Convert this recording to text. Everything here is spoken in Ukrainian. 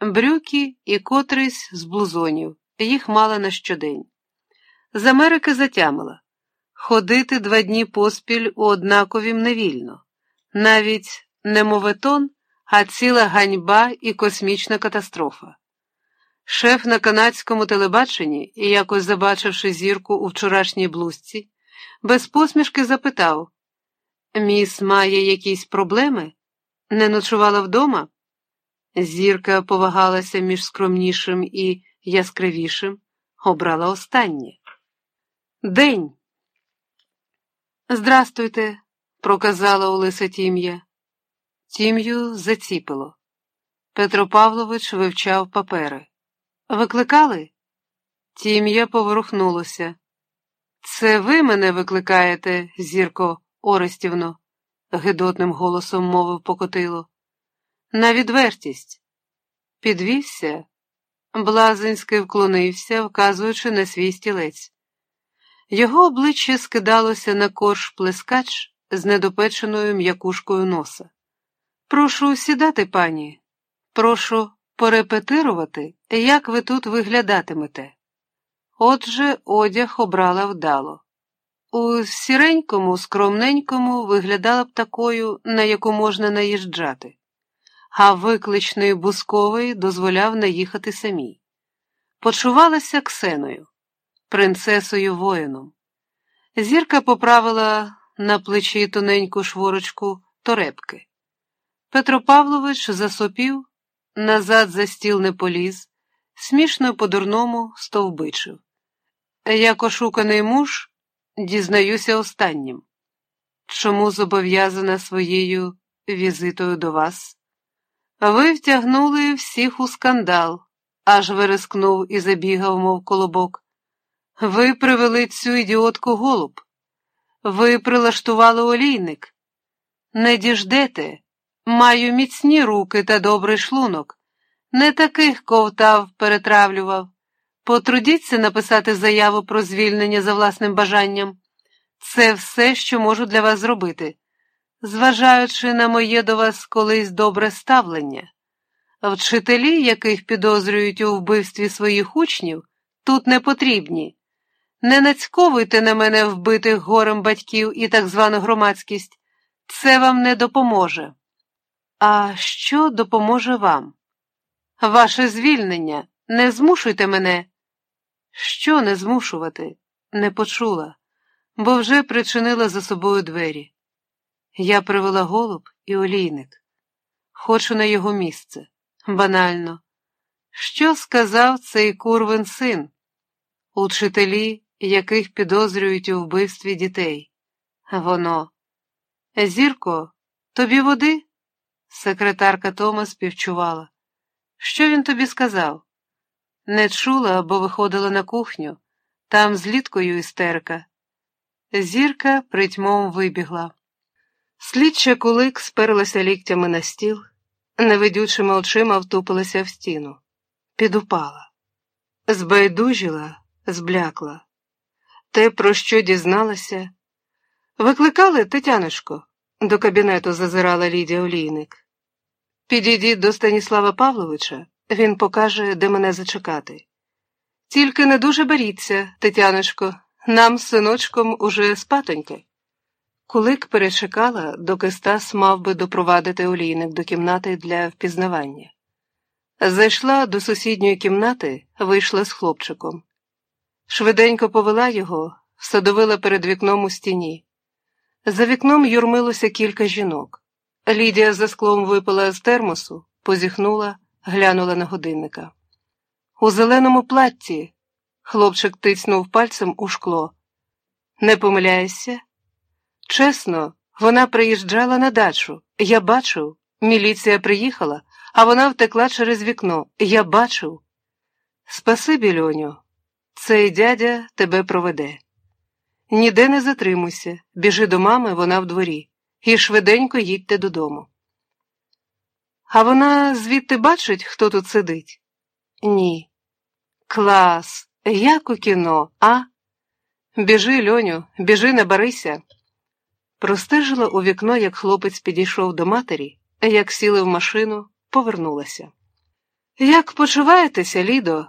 брюки і котрийсь з блузонів, їх мала на щодень. З Америки затямила ходити два дні поспіль у однаковім невільно, навіть не моветон, а ціла ганьба і космічна катастрофа. Шеф на канадському телебаченні, якось забачивши зірку у вчорашній блузці, без посмішки запитав Міс має якісь проблеми? Не ночувала вдома? Зірка повагалася між скромнішим і яскравішим, обрала останнє. День. Здрастуйте, проказала Олеся Тім'я. Тім'ю заціпило. Петро Павлович вивчав папери. Викликали? Тім'я поворухнулося. Це ви мене викликаєте, зірко Орестівно, гидотним голосом мовив покотило. На відвертість. Підвівся. Блазинський вклонився, вказуючи на свій стілець. Його обличчя скидалося на корж плескач з недопеченою м'якушкою носа. Прошу сідати, пані, прошу порепетирувати, як ви тут виглядатимете. Отже, одяг обрала вдало. У сіренькому, скромненькому виглядала б такою, на яку можна наїжджати, а викличний бусковий дозволяв наїхати самій. Почувалася Ксеною, принцесою воїном. Зірка поправила на плечі тоненьку шворочку торепки. Петро Павлович засопів, назад за стіл не поліз, смішно по-дурному стовбичив. Як ошуканий муж, дізнаюся останнім. Чому зобов'язана своєю візитою до вас? Ви втягнули всіх у скандал, аж вирискнув і забігав, мов колобок. Ви привели цю ідіотку голуб. Ви прилаштували олійник. Не діждете, маю міцні руки та добрий шлунок. Не таких ковтав, перетравлював. Потрудіться написати заяву про звільнення за власним бажанням. Це все, що можу для вас зробити, зважаючи на моє до вас колись добре ставлення. Вчителі, яких підозрюють у вбивстві своїх учнів, тут не потрібні. Не нацьковуйте на мене вбитих горем батьків і так звану громадськість, це вам не допоможе. А що допоможе вам? Ваше звільнення, не змушуйте мене. Що не змушувати? Не почула, бо вже причинила за собою двері. Я привела голуб і олійник. Хочу на його місце. Банально. Що сказав цей курвин син? Учителі, яких підозрюють у вбивстві дітей. Воно. Зірко, тобі води? Секретарка Тома співчувала. Що він тобі сказав? Не чула, бо виходила на кухню, там з літкою істерика. Зірка притьмом вибігла. Слідча кулик сперлася ліктями на стіл, невидючими очима втупилася в стіну, підупала, збайдужила, зблякла. Те, про що дізналася. Викликали, Тетяночко, до кабінету зазирала Лідія Олійник. Підійдіть до Станіслава Павловича. Він покаже, де мене зачекати. Тільки не дуже беріться, Тетяночко, нам з синочком уже спатоньки. Кулик перечекала, доки Стас мав би допровадити олійник до кімнати для впізнавання. Зайшла до сусідньої кімнати, вийшла з хлопчиком. Швиденько повела його, всадовила перед вікном у стіні. За вікном юрмилося кілька жінок. Лідія за склом випила з термосу, позіхнула глянула на годинника. У зеленому платті. Хлопчик тицнув пальцем у шкло. Не помиляєшся? Чесно, вона приїжджала на дачу. Я бачив. Міліція приїхала, а вона втекла через вікно. Я бачив. Спасибі, льоню, цей дядя тебе проведе. Ніде не затримуйся, біжи до мами, вона в дворі, і швиденько їдьте додому. А вона звідти бачить, хто тут сидить? Ні. Клас, як у кіно, а? Біжи, льоню, біжи, не барися. Простежила у вікно, як хлопець підійшов до матері, як сіли в машину, повернулася. Як почуваєтеся, Лідо?